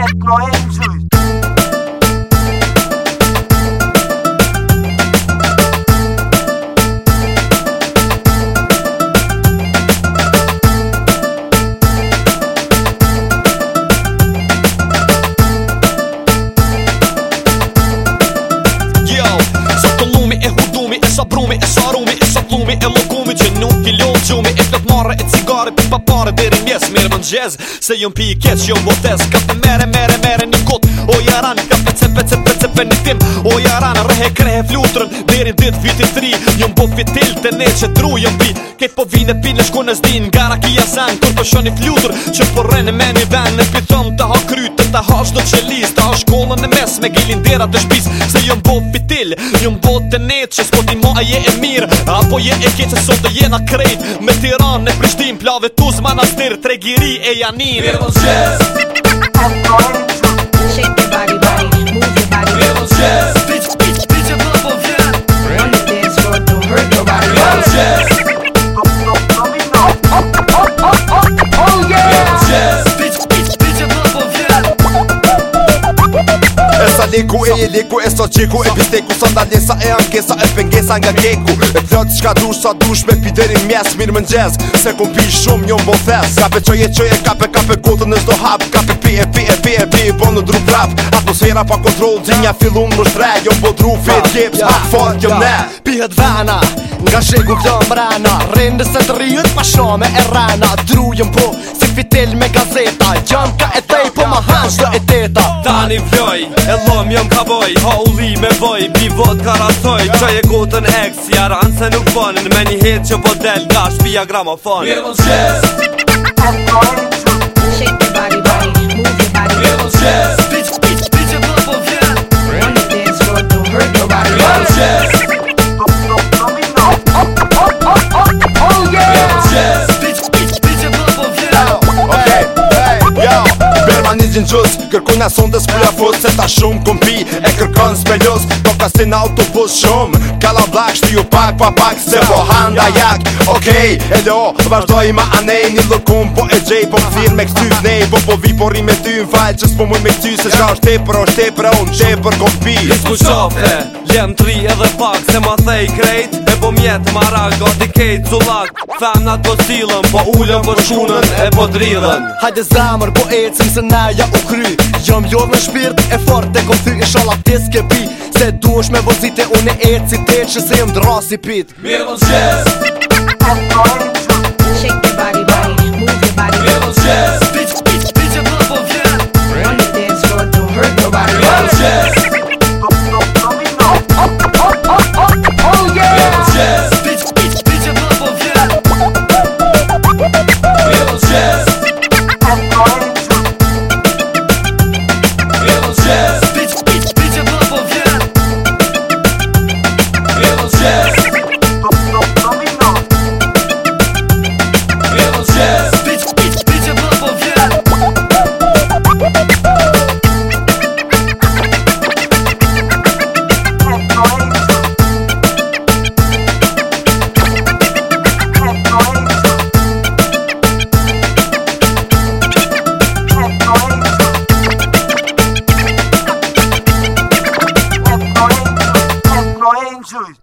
é, Yo, lume, é rudume, é só brume, é só E cigare për papare për i mjes Mirë mënë jazz Se jënë pjë i këtë, që jënë botez Ka për merë, merë, merë në këtë O jaran ka për të pëtër tim, O jarana rehe krehe flutrën Derin dit viti tri Jom bo fitil të ne që dru jom pi Ket po vine pi në shku në zdin Gara kia zan Kur po shoni flutrë Që po me një ven Në pitom të ha krytë Të ha shdo që list Të ha shkollën në mes Me gilin dera të shpis Se jom bo fitil Jom bo të ne që s'po ti a je e mirë Apo je e kje që sot dhe jena krejt Me tiran e prishtim Plave tuz manastir Tregiri e janin më leku E e leku, e sot qeku E pisteku, sandalesa, e ankesa E pengesa nga keku E plët qka dush, sa dush Me piteri mjes, mirë më njez Se ku pi shumë, një bo thes Kape qoje qoje, kape kape kodën në zdo hap Kape pi e pi e pi e pi e bo po në dru rap Atmosfera pa kontrol, gjinja fillun më shre Jom po dru, fit, jips, hap, fort, jom ne Pihet vena, nga shegu kjo mrena Rindës e të rijut, pa shome e rena Drujem po, si fitel me gaz gjam ka e tej po ma hanë shdo e teta Tani vloj, e lom jom ka boj Ha u li me boj, bi vot ka rasoj Qaj e gotën eks, ja ranë se nuk fanin Me një hit që po del, nga shpia gramofon Mirë mund shes Everybody, body, move Mirë mund ishin gjus Kërkujna sondës pulla fut Se ta shumë kumpi e kërkon s'pelluz Po në autobus shumë Kala vlak shti ju pak pa pak Se po handa jak Okej, okay, edo, të vazhdoj ma anej Një lëkum po e gjej Po këthir me këthyr nej Po po vi po me ty në falj Qës po mull me këthyr Se qa është te për është te për unë Te për kumpi Jem tri edhe pak se ma thej krejt E po mjet mara gati kejt zulak Fem nat po cilën po ullën po shunën e po dridhen Hajde zamër po ecim se na ja u kry Jom jor në shpirt e fort dhe ko thy ishala tis ke pi Se du është me vozite une eci te që se jem drasi pit Mirë më po të Mirë më po të no angels.